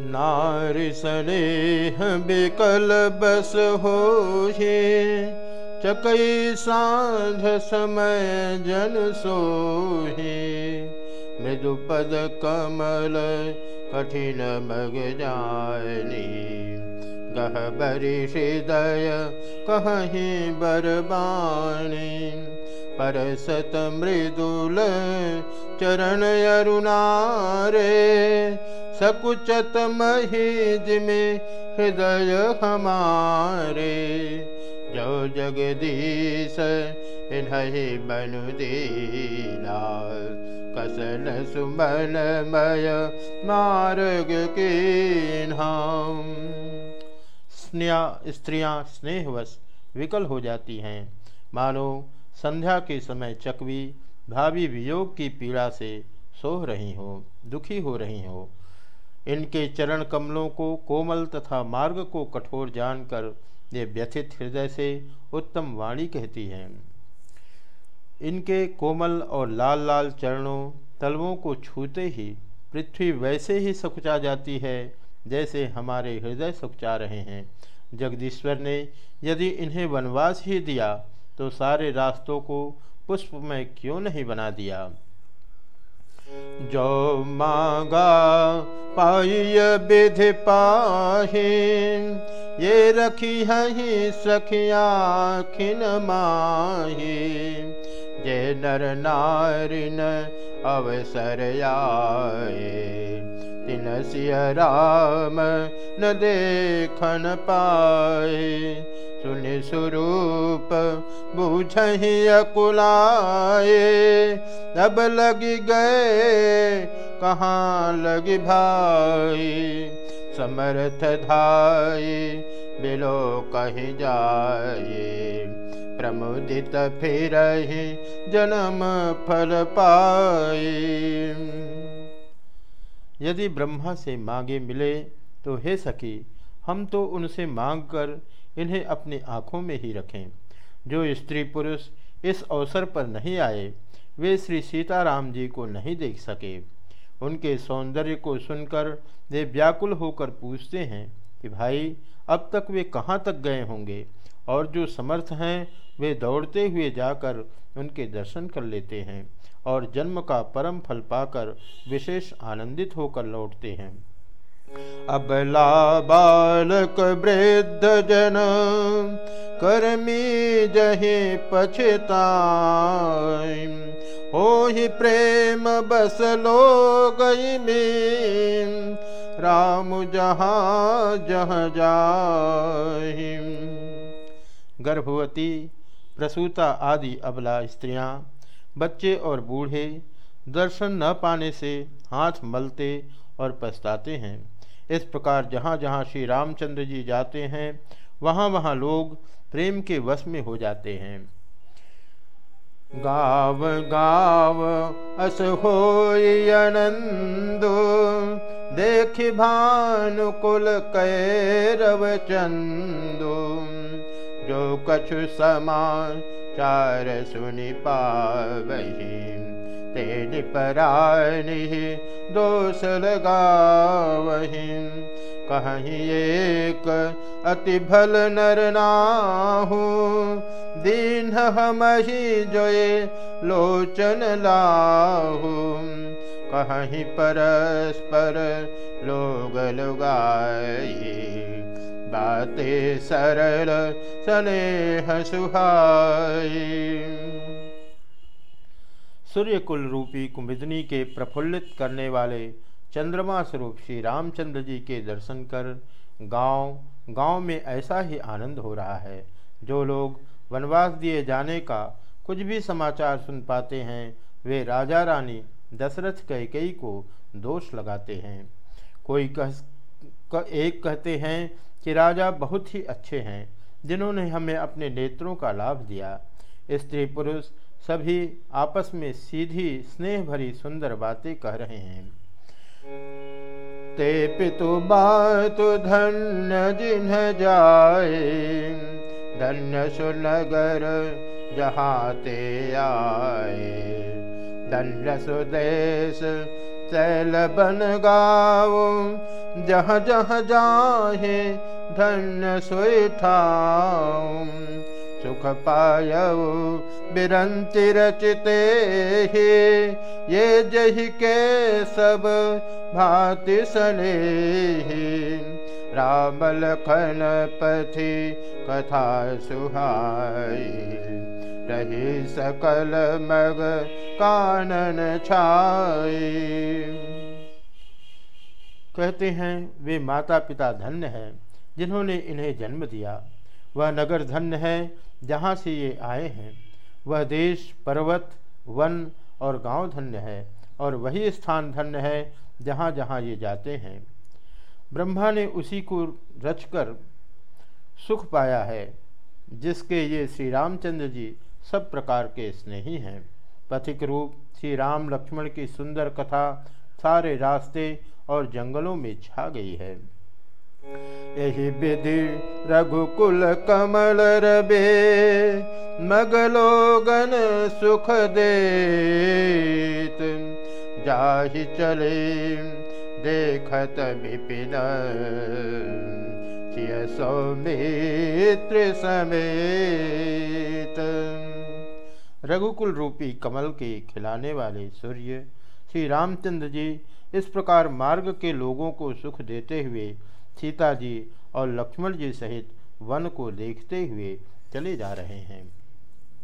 नारी स्नेह बिकल बस हो चकई साध समय जन सोहे। मृदु पद कमल कठिन मग जानी गहबरी हृदय कहीं बरबाणी परसत मृदुल चरण अरुणारे सकुचत महीज में हृदय हमारे। जो जगदीश इन्हें बनु दीला कसल सुमनमय मार्ग के नाम। स्नेहा, स्त्रियाँ स्नेहवश विकल हो जाती हैं। मानो संध्या के समय चकवी भावी वियोग की पीड़ा से सोह रही हो, दुखी हो रही हो। इनके चरण कमलों को कोमल तथा मार्ग को कठोर जानकर ये व्यथित हृदय से उत्तम वाणी कहती हैं। इनके कोमल और लाल लाल चरणों, तलवों को छूते ही पृथ्वी वैसे ही सकुचा जाती है जैसे हमारे हृदय सकुचा रहे हैं। जगदीश्वर ने यदि इन्हें वनवास ही दिया तो सारे रास्तों को पुष्प में क्यों नहीं बना दिया? जो मांगा पाइय विधि पाही ये रखी ही सखिया खिन माही। जे नर नारिन अवसर आए तिन सिय राम न देखन पाए सुन स्वरूप बूझही अकुलाए। अब लग गए, कहाँ लग भाई समर्थ धाई बिलो कहीं जाए। प्रमुदित फिर जन्म फल पाए। यदि ब्रह्मा से मांगे मिले तो हे सकी हम तो उनसे मांग कर इन्हें अपनी आँखों में ही रखें। जो स्त्री पुरुष इस अवसर पर नहीं आए, वे श्री सीताराम जी को नहीं देख सके। उनके सौंदर्य को सुनकर वे व्याकुल होकर पूछते हैं कि भाई, अब तक वे कहाँ तक गए होंगे? और जो समर्थ हैं, वे दौड़ते हुए जाकर उनके दर्शन कर लेते हैं और जन्म का परम फल पाकर विशेष आनंदित होकर लौटते हैं। अबला बालक वृद्ध जन, कर्मी जही पछता हो ही प्रेम बस लो गई में राम जहाँ जह जाहि गर्भवती, प्रसूता आदि अबला स्त्रियाँ, बच्चे और बूढ़े, दर्शन न पाने से हाथ मलते और पछताते हैं। इस प्रकार जहाँ जहाँ श्री रामचंद्र जी जाते हैं, वहाँ वहाँ लोग प्रेम के वश में हो जाते हैं। गाव गाव, अस हो आनंदो, देख भानुकुल कैरव चंदो। जो कछु समान चार सुनि पावही। तेज परानी दोष लगावही। कहीं एक अति भल नर नाहू, दीन हम ही जोए लोचन लाहू। कहीं परस्पर लोग लुगाई, बातें सरल, स्नेह सुहाई। सूर्यकुल रूपी कुमिदनी के प्रफुल्लित करने वाले चंद्रमा स्वरूप श्री रामचंद्र जी के दर्शन कर गाँव गाँव में ऐसा ही आनंद हो रहा है। जो लोग वनवास दिए जाने का कुछ भी समाचार सुन पाते हैं, वे राजा रानी दशरथ कैकई को दोष लगाते हैं। कोई कह एक कहते हैं कि राजा बहुत ही अच्छे हैं, जिन्होंने हमें अपने नेत्रों का लाभ दिया। स्त्री पुरुष सभी आपस में सीधी स्नेह भरी सुंदर बातें कह रहे हैं। ते पितु बातु धन्य जिन्ह जाए, धन्य सुनगर जहाँ ते आए। धन्य सुदेश शैल बन गाओ, जहाँ जहाँ जाहे धन्य सोई सुख पाय बिरंति रचते ही। ये जही के सब भाति सने राम लखन पथि कथा सुहाई। रही सकल मग कानन छाई। कहते हैं, वे माता पिता धन्य हैं, जिन्होंने इन्हें जन्म दिया। वह नगर धन्य है, जहाँ से ये आए हैं। वह देश, पर्वत, वन और गाँव धन्य है और वही स्थान धन्य है, जहाँ जहाँ ये जाते हैं। ब्रह्मा ने उसी को रचकर सुख पाया है, जिसके ये श्री रामचंद्र जी सब प्रकार के स्नेही हैं। पथिक रूप, श्री राम लक्ष्मण की सुंदर कथा सारे रास्ते और जंगलों में छा गई है। यही विधि रघुकुल कमल रबे मगलोगन सुख देत। जाहि चले देखत विपिन सौमित्र समेत। रघुकुल रूपी कमल के खिलाने वाले सूर्य श्री रामचंद्र जी इस प्रकार मार्ग के लोगों को सुख देते हुए सीता जी और लक्ष्मण जी सहित वन को देखते हुए चले जा रहे हैं।